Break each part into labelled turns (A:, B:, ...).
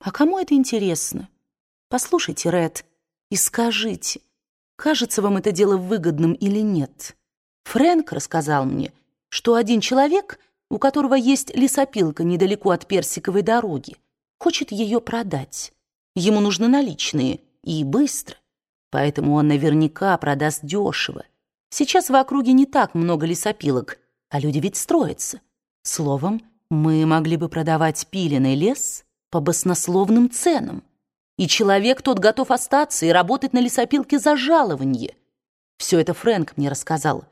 A: А кому это интересно? Послушайте, Ред, и скажите, кажется вам это дело выгодным или нет? Фрэнк рассказал мне, что один человек, у которого есть лесопилка недалеко от Персиковой дороги, хочет ее продать. Ему нужны наличные и быстро, поэтому он наверняка продаст дешево. Сейчас в округе не так много лесопилок, а люди ведь строятся. Словом, мы могли бы продавать пиленный лес по баснословным ценам. И человек тот готов остаться и работать на лесопилке за жалование. Все это Фрэнк мне рассказал.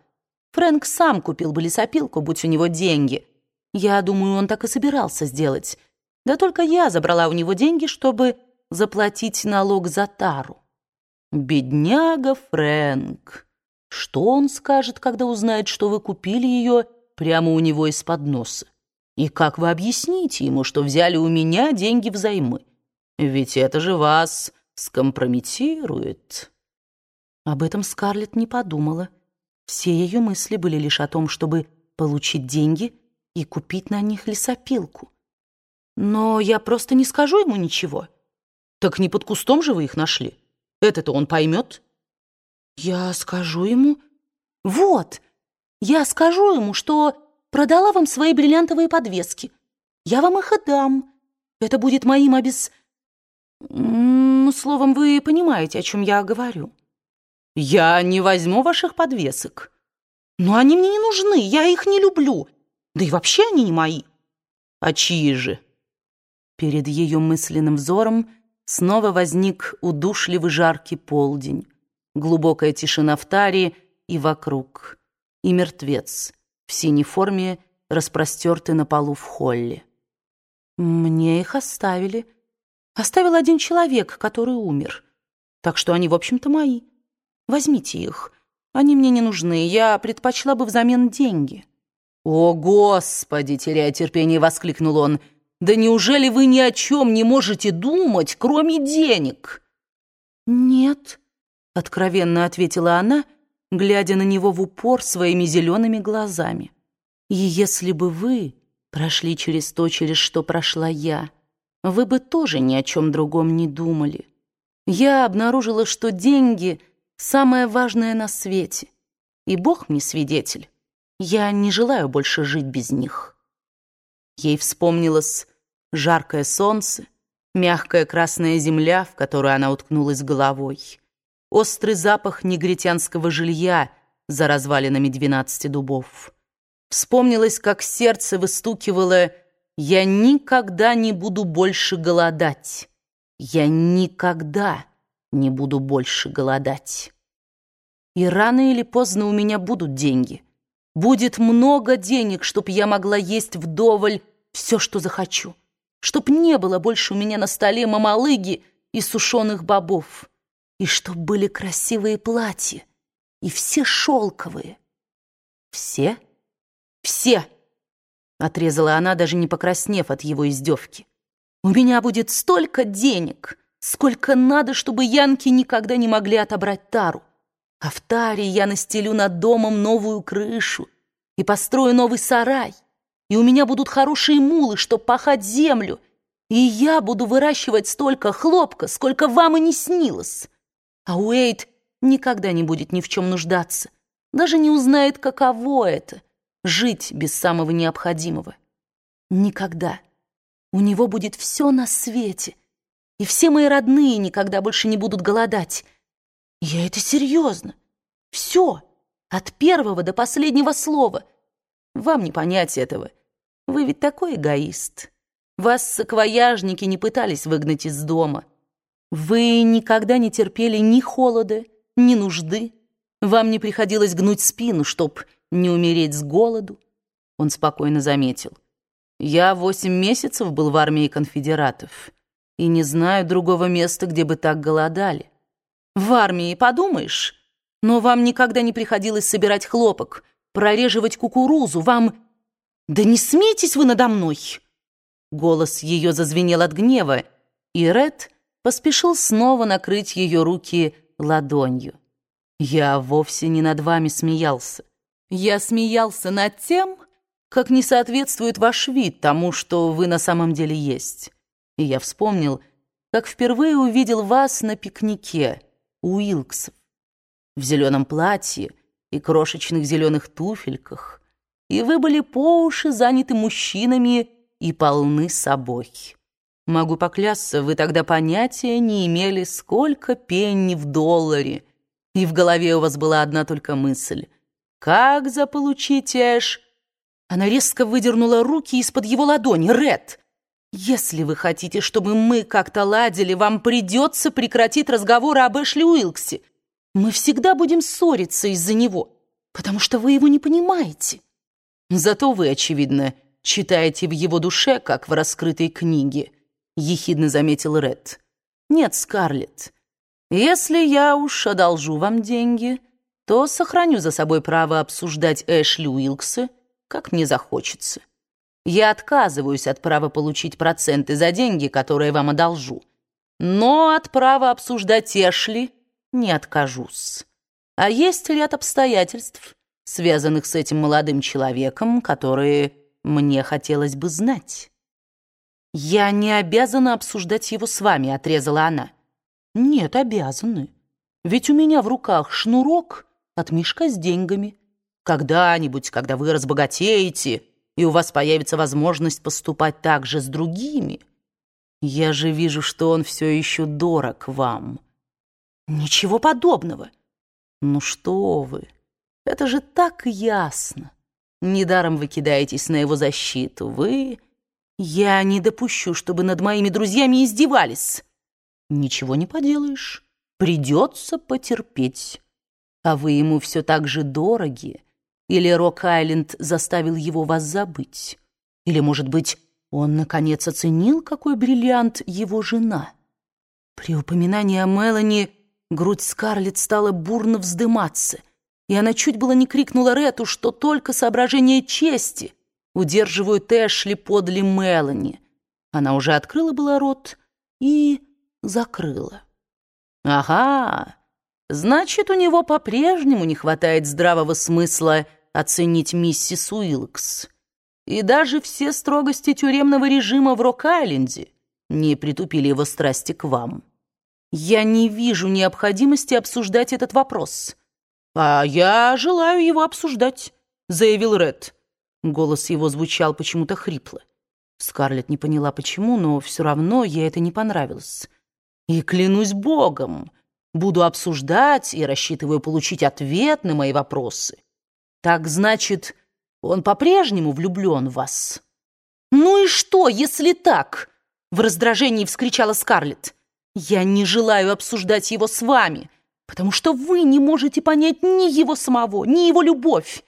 A: Фрэнк сам купил бы лесопилку, будь у него деньги. Я думаю, он так и собирался сделать. Да только я забрала у него деньги, чтобы заплатить налог за тару. Бедняга Фрэнк. Что он скажет, когда узнает, что вы купили ее прямо у него из-под носа? И как вы объясните ему, что взяли у меня деньги взаймы? Ведь это же вас скомпрометирует. Об этом Скарлетт не подумала. Все ее мысли были лишь о том, чтобы получить деньги и купить на них лесопилку. Но я просто не скажу ему ничего. Так не под кустом же вы их нашли. Это-то он поймет. Я скажу ему... Вот, я скажу ему, что продала вам свои бриллиантовые подвески. Я вам их отдам. Это будет моим обез... Ну, словом, вы понимаете, о чем я говорю. Я не возьму ваших подвесок. Но они мне не нужны, я их не люблю. Да и вообще они не мои. А чьи же? Перед ее мысленным взором снова возник удушливый жаркий полдень, глубокая тишина в таре и вокруг, и мертвец в синей форме, распростертый на полу в холле. Мне их оставили. Оставил один человек, который умер. Так что они, в общем-то, мои. Возьмите их. Они мне не нужны. Я предпочла бы взамен деньги. «О, Господи!» — теряя терпение, воскликнул он. «Да неужели вы ни о чем не можете думать, кроме денег?» «Нет», — откровенно ответила она, — глядя на него в упор своими зелеными глазами. «И если бы вы прошли через то, через что прошла я, вы бы тоже ни о чем другом не думали. Я обнаружила, что деньги — самое важное на свете, и Бог мне свидетель. Я не желаю больше жить без них». Ей вспомнилось жаркое солнце, мягкая красная земля, в которую она уткнулась головой — острый запах негритянского жилья за развалинами двенадцати дубов. Вспомнилось, как сердце выстукивало «Я никогда не буду больше голодать! Я никогда не буду больше голодать!» И рано или поздно у меня будут деньги. Будет много денег, чтоб я могла есть вдоволь все, что захочу. Чтоб не было больше у меня на столе мамалыги и сушеных бобов и чтоб были красивые платья, и все шелковые. Все? Все! Отрезала она, даже не покраснев от его издевки. У меня будет столько денег, сколько надо, чтобы янки никогда не могли отобрать тару. А в таре я настелю над домом новую крышу и построю новый сарай. И у меня будут хорошие мулы, чтоб пахать землю. И я буду выращивать столько хлопка, сколько вам и не снилось. А Уэйд никогда не будет ни в чем нуждаться, даже не узнает, каково это — жить без самого необходимого. Никогда. У него будет все на свете, и все мои родные никогда больше не будут голодать. Я это серьезно. Все, от первого до последнего слова. Вам не понять этого. Вы ведь такой эгоист. Вас саквояжники не пытались выгнать из дома. Вы никогда не терпели ни холода, ни нужды. Вам не приходилось гнуть спину, чтоб не умереть с голоду. Он спокойно заметил. Я восемь месяцев был в армии конфедератов и не знаю другого места, где бы так голодали. В армии, подумаешь, но вам никогда не приходилось собирать хлопок, прореживать кукурузу, вам... Да не смейтесь вы надо мной! Голос ее зазвенел от гнева, и Ред поспешил снова накрыть ее руки ладонью. «Я вовсе не над вами смеялся. Я смеялся над тем, как не соответствует ваш вид тому, что вы на самом деле есть. И я вспомнил, как впервые увидел вас на пикнике у Уилксов в зеленом платье и крошечных зеленых туфельках, и вы были по уши заняты мужчинами и полны собой. Могу поклясться, вы тогда понятия не имели, сколько пенни в долларе, и в голове у вас была одна только мысль — как заполучить Эш? Она резко выдернула руки из-под его ладони. Ред, если вы хотите, чтобы мы как-то ладили, вам придется прекратить разговоры об Эшли Уилксе. Мы всегда будем ссориться из-за него, потому что вы его не понимаете. Зато вы, очевидно, читаете в его душе, как в раскрытой книге, ехидно заметил Ред. Нет, Скарлетт, если я уж одолжу вам деньги то сохраню за собой право обсуждать Эшли Уилкса, как мне захочется. Я отказываюсь от права получить проценты за деньги, которые вам одолжу. Но от права обсуждать Эшли не откажусь. А есть ряд обстоятельств, связанных с этим молодым человеком, которые мне хотелось бы знать. «Я не обязана обсуждать его с вами», — отрезала она. «Нет, обязаны. Ведь у меня в руках шнурок, от мешка с деньгами. Когда-нибудь, когда вы разбогатеете, и у вас появится возможность поступать так же с другими, я же вижу, что он все еще дорог вам. Ничего подобного. Ну что вы, это же так ясно. Недаром вы кидаетесь на его защиту. Вы... Я не допущу, чтобы над моими друзьями издевались. Ничего не поделаешь. Придется потерпеть а вы ему все так же дороги? Или Рок-Айленд заставил его вас забыть? Или, может быть, он, наконец, оценил, какой бриллиант его жена? При упоминании о Мелани грудь Скарлетт стала бурно вздыматься, и она чуть было не крикнула Рету, что только соображение чести удерживают Эшли подле Мелани. Она уже открыла было рот и закрыла. «Ага!» Значит, у него по-прежнему не хватает здравого смысла оценить миссис Уилкс. И даже все строгости тюремного режима в Рок-Айленде не притупили его страсти к вам. Я не вижу необходимости обсуждать этот вопрос. А я желаю его обсуждать, заявил Ред. Голос его звучал почему-то хрипло. Скарлетт не поняла, почему, но все равно ей это не понравилось. И клянусь богом, буду обсуждать и рассчитываю получить ответ на мои вопросы. Так значит, он по-прежнему влюблен в вас? Ну и что, если так? В раздражении вскричала Скарлетт. Я не желаю обсуждать его с вами, потому что вы не можете понять ни его самого, ни его любовь.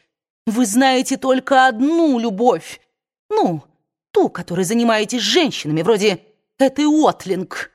A: Вы знаете только одну любовь. Ну, ту, которой занимаетесь женщинами, вроде этой Отлинг.